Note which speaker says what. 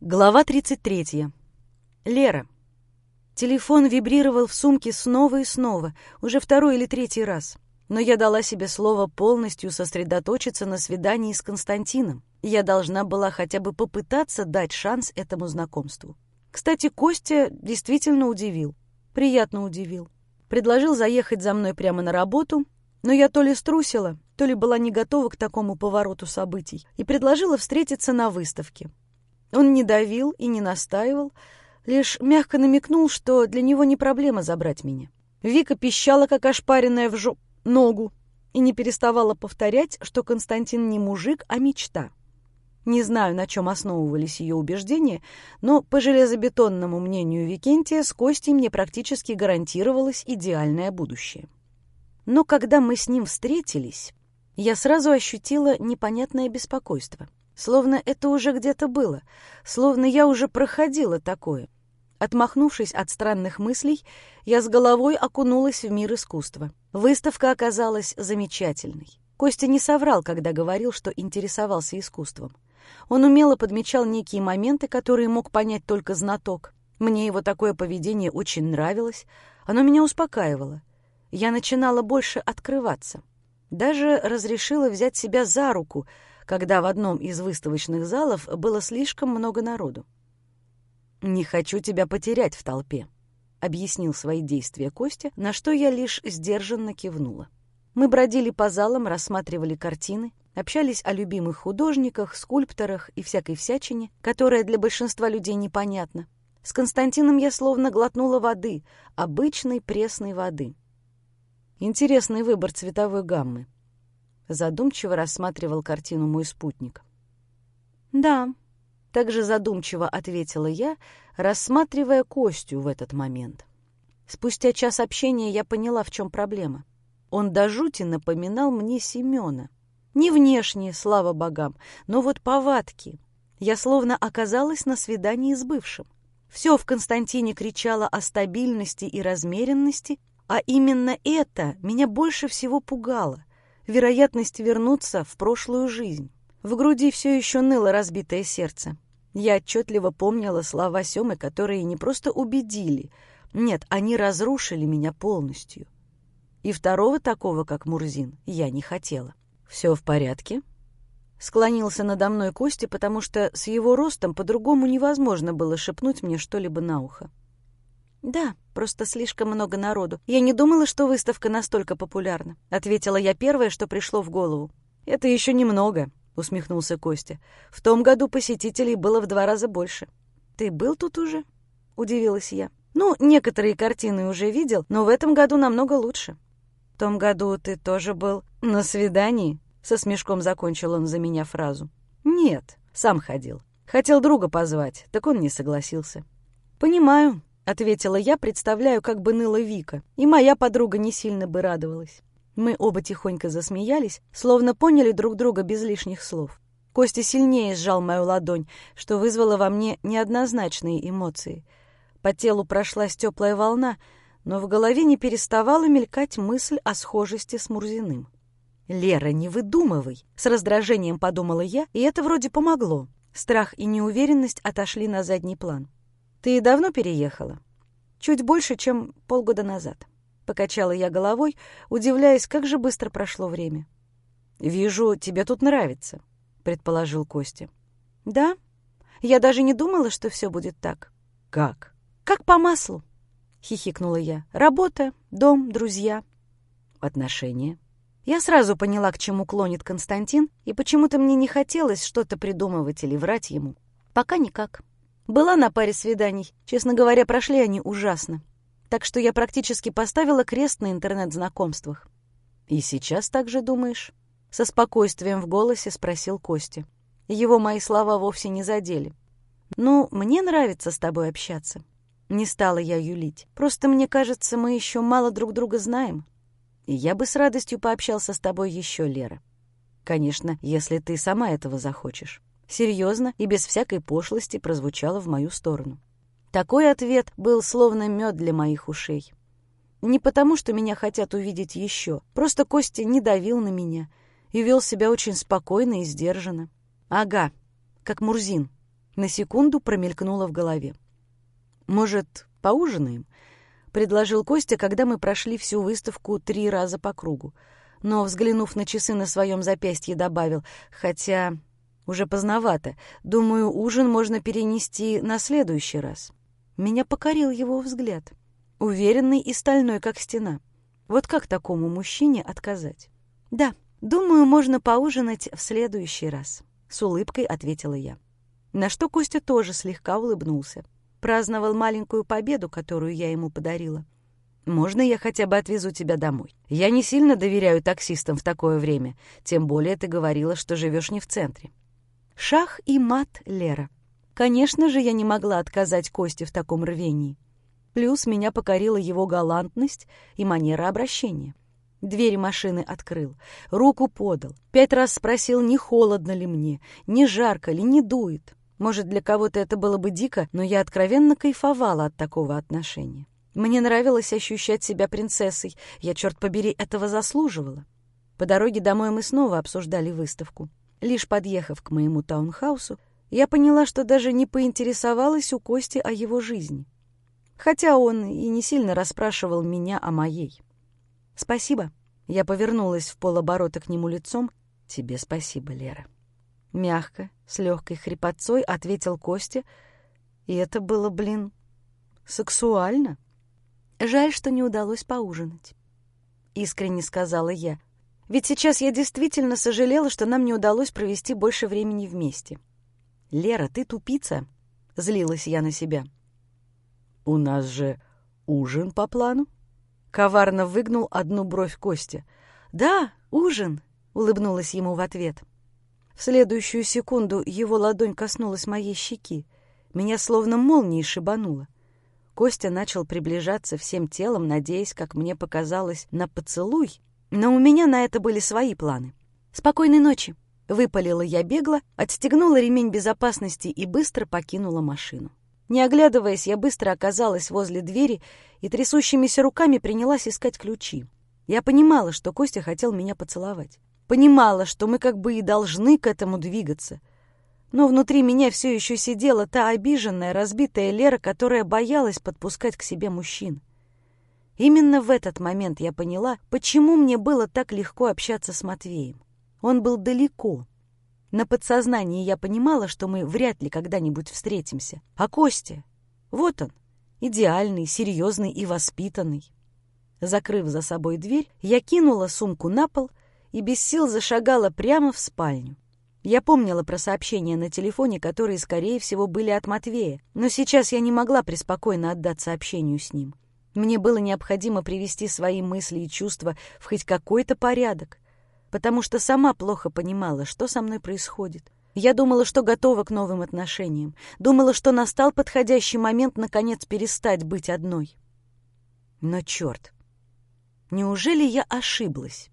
Speaker 1: Глава 33. Лера. Телефон вибрировал в сумке снова и снова, уже второй или третий раз. Но я дала себе слово полностью сосредоточиться на свидании с Константином. Я должна была хотя бы попытаться дать шанс этому знакомству. Кстати, Костя действительно удивил. Приятно удивил. Предложил заехать за мной прямо на работу, но я то ли струсила, то ли была не готова к такому повороту событий, и предложила встретиться на выставке. Он не давил и не настаивал, лишь мягко намекнул, что для него не проблема забрать меня. Вика пищала, как ошпаренная в жо... ногу, и не переставала повторять, что Константин не мужик, а мечта. Не знаю, на чем основывались ее убеждения, но по железобетонному мнению Викентия с Костей мне практически гарантировалось идеальное будущее. Но когда мы с ним встретились, я сразу ощутила непонятное беспокойство — Словно это уже где-то было, словно я уже проходила такое. Отмахнувшись от странных мыслей, я с головой окунулась в мир искусства. Выставка оказалась замечательной. Костя не соврал, когда говорил, что интересовался искусством. Он умело подмечал некие моменты, которые мог понять только знаток. Мне его такое поведение очень нравилось, оно меня успокаивало. Я начинала больше открываться. Даже разрешила взять себя за руку — когда в одном из выставочных залов было слишком много народу. «Не хочу тебя потерять в толпе», — объяснил свои действия Костя, на что я лишь сдержанно кивнула. Мы бродили по залам, рассматривали картины, общались о любимых художниках, скульпторах и всякой всячине, которая для большинства людей непонятна. С Константином я словно глотнула воды, обычной пресной воды. Интересный выбор цветовой гаммы. Задумчиво рассматривал картину мой спутник. «Да», — также задумчиво ответила я, рассматривая Костю в этот момент. Спустя час общения я поняла, в чем проблема. Он до жути напоминал мне Семена. Не внешне, слава богам, но вот повадки. Я словно оказалась на свидании с бывшим. Все в Константине кричало о стабильности и размеренности, а именно это меня больше всего пугало — вероятность вернуться в прошлую жизнь. В груди все еще ныло разбитое сердце. Я отчетливо помнила слова Семы, которые не просто убедили, нет, они разрушили меня полностью. И второго такого, как Мурзин, я не хотела. «Все в порядке?» Склонился надо мной Костя, потому что с его ростом по-другому невозможно было шепнуть мне что-либо на ухо. «Да, просто слишком много народу. Я не думала, что выставка настолько популярна», — ответила я первое, что пришло в голову. «Это еще немного», — усмехнулся Костя. «В том году посетителей было в два раза больше». «Ты был тут уже?» — удивилась я. «Ну, некоторые картины уже видел, но в этом году намного лучше». «В том году ты тоже был на свидании?» — со смешком закончил он за меня фразу. «Нет, сам ходил. Хотел друга позвать, так он не согласился». «Понимаю», — ответила я, представляю, как бы ныла Вика, и моя подруга не сильно бы радовалась. Мы оба тихонько засмеялись, словно поняли друг друга без лишних слов. Костя сильнее сжал мою ладонь, что вызвало во мне неоднозначные эмоции. По телу прошлась теплая волна, но в голове не переставала мелькать мысль о схожести с Мурзиным. «Лера, не выдумывай!» — с раздражением подумала я, и это вроде помогло. Страх и неуверенность отошли на задний план. «Ты давно переехала?» «Чуть больше, чем полгода назад», — покачала я головой, удивляясь, как же быстро прошло время. «Вижу, тебе тут нравится», — предположил Костя. «Да? Я даже не думала, что все будет так». «Как?» «Как по маслу», — хихикнула я. «Работа, дом, друзья». «Отношения?» Я сразу поняла, к чему клонит Константин, и почему-то мне не хотелось что-то придумывать или врать ему. Пока никак. Была на паре свиданий. Честно говоря, прошли они ужасно. Так что я практически поставила крест на интернет-знакомствах. «И сейчас так же думаешь?» Со спокойствием в голосе спросил Костя. Его мои слова вовсе не задели. «Ну, мне нравится с тобой общаться». Не стала я юлить. Просто мне кажется, мы еще мало друг друга знаем. И я бы с радостью пообщался с тобой еще, Лера. Конечно, если ты сама этого захочешь серьезно и без всякой пошлости прозвучало в мою сторону. Такой ответ был словно мед для моих ушей. Не потому, что меня хотят увидеть еще, просто Костя не давил на меня и вел себя очень спокойно и сдержанно. Ага, как Мурзин. На секунду промелькнуло в голове. «Может, поужинаем?» — предложил Костя, когда мы прошли всю выставку три раза по кругу. Но, взглянув на часы на своем запястье, добавил, хотя уже поздновато. Думаю, ужин можно перенести на следующий раз. Меня покорил его взгляд, уверенный и стальной, как стена. Вот как такому мужчине отказать? «Да, думаю, можно поужинать в следующий раз», — с улыбкой ответила я. На что Костя тоже слегка улыбнулся. Праздновал маленькую победу, которую я ему подарила. «Можно я хотя бы отвезу тебя домой? Я не сильно доверяю таксистам в такое время, тем более ты говорила, что живешь не в центре». Шах и мат Лера. Конечно же, я не могла отказать Косте в таком рвении. Плюс меня покорила его галантность и манера обращения. Двери машины открыл, руку подал, пять раз спросил, не холодно ли мне, не жарко ли, не дует. Может, для кого-то это было бы дико, но я откровенно кайфовала от такого отношения. Мне нравилось ощущать себя принцессой, я, черт побери, этого заслуживала. По дороге домой мы снова обсуждали выставку. Лишь подъехав к моему таунхаусу, я поняла, что даже не поинтересовалась у Кости о его жизни. Хотя он и не сильно расспрашивал меня о моей. «Спасибо». Я повернулась в полоборота к нему лицом. «Тебе спасибо, Лера». Мягко, с легкой хрипотцой ответил Костя. И это было, блин, сексуально. Жаль, что не удалось поужинать. Искренне сказала я, ведь сейчас я действительно сожалела, что нам не удалось провести больше времени вместе. «Лера, ты тупица!» — злилась я на себя. «У нас же ужин по плану?» Коварно выгнул одну бровь Костя. «Да, ужин!» — улыбнулась ему в ответ. В следующую секунду его ладонь коснулась моей щеки. Меня словно молнией шибануло. Костя начал приближаться всем телом, надеясь, как мне показалось, на поцелуй — но у меня на это были свои планы. «Спокойной ночи!» — выпалила я бегло, отстегнула ремень безопасности и быстро покинула машину. Не оглядываясь, я быстро оказалась возле двери и трясущимися руками принялась искать ключи. Я понимала, что Костя хотел меня поцеловать. Понимала, что мы как бы и должны к этому двигаться. Но внутри меня все еще сидела та обиженная, разбитая Лера, которая боялась подпускать к себе мужчин. Именно в этот момент я поняла, почему мне было так легко общаться с Матвеем. Он был далеко. На подсознании я понимала, что мы вряд ли когда-нибудь встретимся. А Костя? Вот он, идеальный, серьезный и воспитанный. Закрыв за собой дверь, я кинула сумку на пол и без сил зашагала прямо в спальню. Я помнила про сообщения на телефоне, которые, скорее всего, были от Матвея, но сейчас я не могла преспокойно отдаться общению с ним. Мне было необходимо привести свои мысли и чувства в хоть какой-то порядок, потому что сама плохо понимала, что со мной происходит. Я думала, что готова к новым отношениям, думала, что настал подходящий момент наконец перестать быть одной. Но черт, неужели я ошиблась?